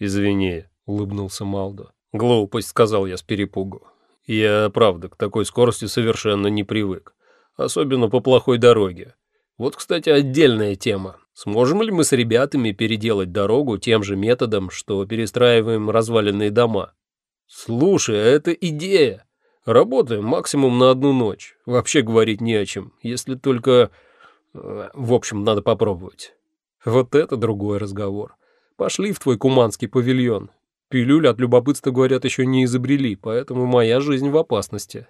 «Извини», — улыбнулся Малдо. «Глупость», — сказал я с перепугу. «Я, правда, к такой скорости совершенно не привык. Особенно по плохой дороге. Вот, кстати, отдельная тема. Сможем ли мы с ребятами переделать дорогу тем же методом, что перестраиваем разваленные дома? Слушай, а это идея. Работаем максимум на одну ночь. Вообще говорить не о чем, если только... Э, в общем, надо попробовать. Вот это другой разговор. Пошли в твой куманский павильон. Пилюль от любопытства, говорят, еще не изобрели, поэтому моя жизнь в опасности.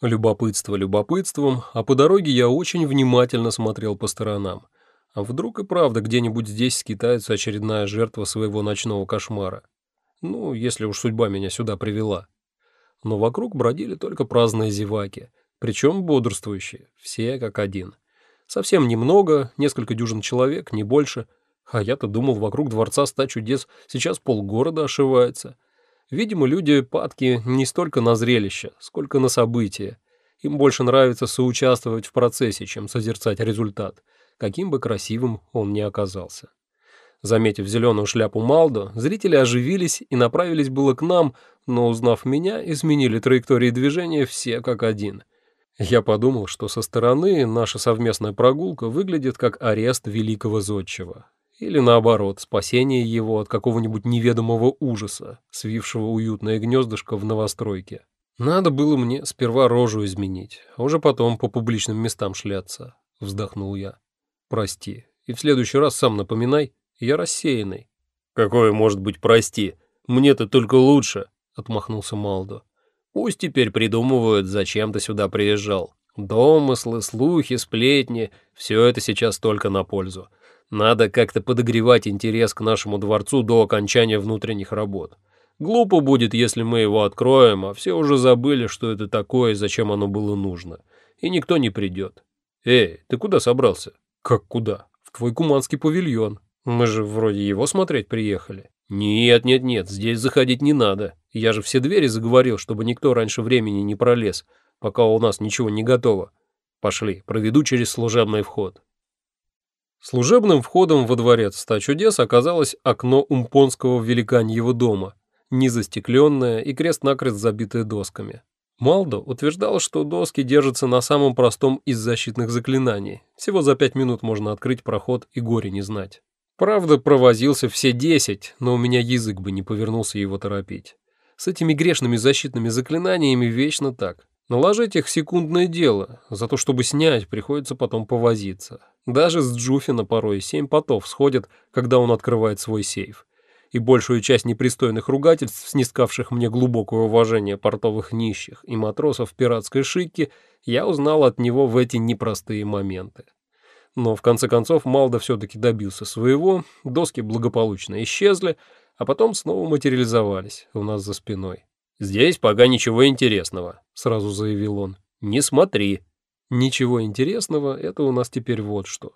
Любопытство любопытством, а по дороге я очень внимательно смотрел по сторонам. А вдруг и правда где-нибудь здесь скитается очередная жертва своего ночного кошмара? Ну, если уж судьба меня сюда привела. Но вокруг бродили только праздные зеваки, причем бодрствующие, все как один. Совсем немного, несколько дюжин человек, не больше. А я-то думал, вокруг дворца ста чудес сейчас полгорода ошивается. Видимо, люди падки не столько на зрелище, сколько на события. Им больше нравится соучаствовать в процессе, чем созерцать результат, каким бы красивым он ни оказался. Заметив зеленую шляпу Малдо, зрители оживились и направились было к нам, но, узнав меня, изменили траектории движения все как один. Я подумал, что со стороны наша совместная прогулка выглядит как арест великого зодчего. Или наоборот, спасение его от какого-нибудь неведомого ужаса, свившего уютное гнездышко в новостройке. Надо было мне сперва рожу изменить, а уже потом по публичным местам шляться, вздохнул я. Прости, и в следующий раз сам напоминай, я рассеянный. Какое может быть прости? Мне-то только лучше, отмахнулся Малдо. Пусть теперь придумывают, зачем ты сюда приезжал. Домыслы, слухи, сплетни — все это сейчас только на пользу. Надо как-то подогревать интерес к нашему дворцу до окончания внутренних работ. Глупо будет, если мы его откроем, а все уже забыли, что это такое и зачем оно было нужно. И никто не придет. Эй, ты куда собрался? Как куда? В твой куманский павильон. Мы же вроде его смотреть приехали. Нет, нет, нет, здесь заходить не надо. Я же все двери заговорил, чтобы никто раньше времени не пролез, пока у нас ничего не готово. Пошли, проведу через служебный вход. Служебным входом во дворец ста чудес оказалось окно умпонского великаньего дома, незастекленное и крест-накрест забитое досками. Малдо утверждал, что доски держатся на самом простом из защитных заклинаний. Всего за пять минут можно открыть проход и горе не знать. Правда, провозился все десять, но у меня язык бы не повернулся его торопить. С этими грешными защитными заклинаниями вечно так. Наложить их секундное дело, за то, чтобы снять, приходится потом повозиться. Даже с Джуфина порой семь потов сходят, когда он открывает свой сейф. И большую часть непристойных ругательств, снискавших мне глубокое уважение портовых нищих и матросов пиратской шики, я узнал от него в эти непростые моменты. Но в конце концов Малда все-таки добился своего, доски благополучно исчезли, а потом снова материализовались у нас за спиной. «Здесь пока ничего интересного», — сразу заявил он. «Не смотри». Ничего интересного, это у нас теперь вот что.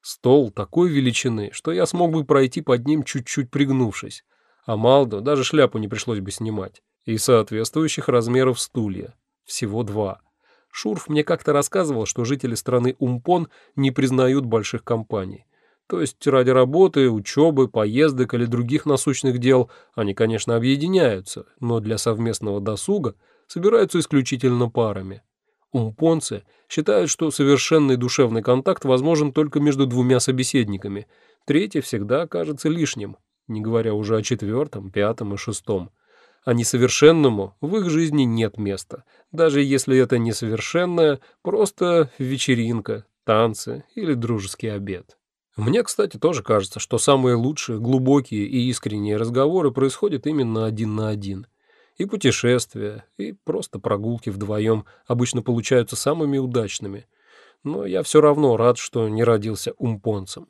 Стол такой величины, что я смог бы пройти под ним чуть-чуть пригнувшись, а Малдо даже шляпу не пришлось бы снимать. И соответствующих размеров стулья. Всего два. Шурф мне как-то рассказывал, что жители страны Умпон не признают больших компаний. То есть ради работы, учебы, поездок или других насущных дел они, конечно, объединяются, но для совместного досуга собираются исключительно парами. Умпонцы считают, что совершенный душевный контакт возможен только между двумя собеседниками. Третий всегда окажется лишним, не говоря уже о четвертом, пятом и шестом. А несовершенному в их жизни нет места, даже если это несовершенная, просто вечеринка, танцы или дружеский обед. Мне, кстати, тоже кажется, что самые лучшие, глубокие и искренние разговоры происходят именно один на один. И путешествия, и просто прогулки вдвоем обычно получаются самыми удачными. Но я все равно рад, что не родился умпонцем.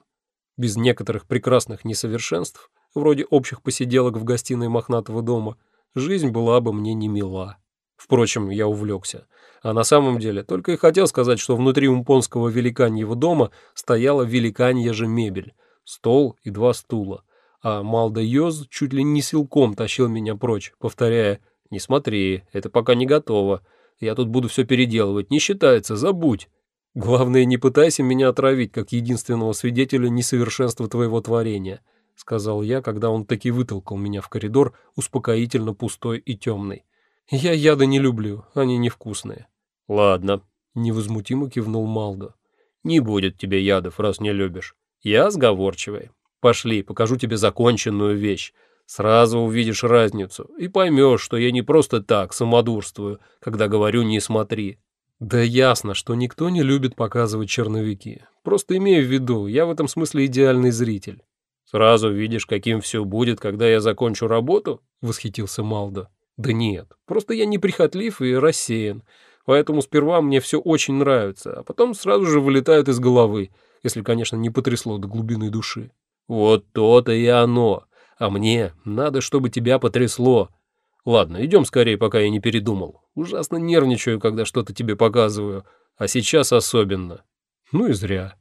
Без некоторых прекрасных несовершенств, вроде общих посиделок в гостиной мохнатого дома, жизнь была бы мне не мила. Впрочем, я увлекся. А на самом деле только и хотел сказать, что внутри умпонского великаньего дома стояла великанья же мебель, стол и два стула. А Малда Йоз чуть ли не силком тащил меня прочь, повторяя «Не смотри, это пока не готово. Я тут буду все переделывать, не считается, забудь». Главное, не пытайся меня отравить, как единственного свидетеля несовершенства твоего творения. сказал я, когда он таки вытолкал меня в коридор, успокоительно пустой и темный. «Я яды не люблю, они невкусные». «Ладно», — невозмутимо кивнул Малдо. «Не будет тебе ядов, раз не любишь. Я сговорчивый. Пошли, покажу тебе законченную вещь. Сразу увидишь разницу и поймешь, что я не просто так самодурствую, когда говорю «не смотри». Да ясно, что никто не любит показывать черновики. Просто имею в виду, я в этом смысле идеальный зритель. Сразу видишь, каким все будет, когда я закончу работу? Восхитился Малдо. Да нет, просто я неприхотлив и рассеян. Поэтому сперва мне все очень нравится, а потом сразу же вылетает из головы, если, конечно, не потрясло до глубины души. Вот то-то и оно. А мне надо, чтобы тебя потрясло. Ладно, идем скорее, пока я не передумал. Ужасно нервничаю, когда что-то тебе показываю, а сейчас особенно. Ну и зря.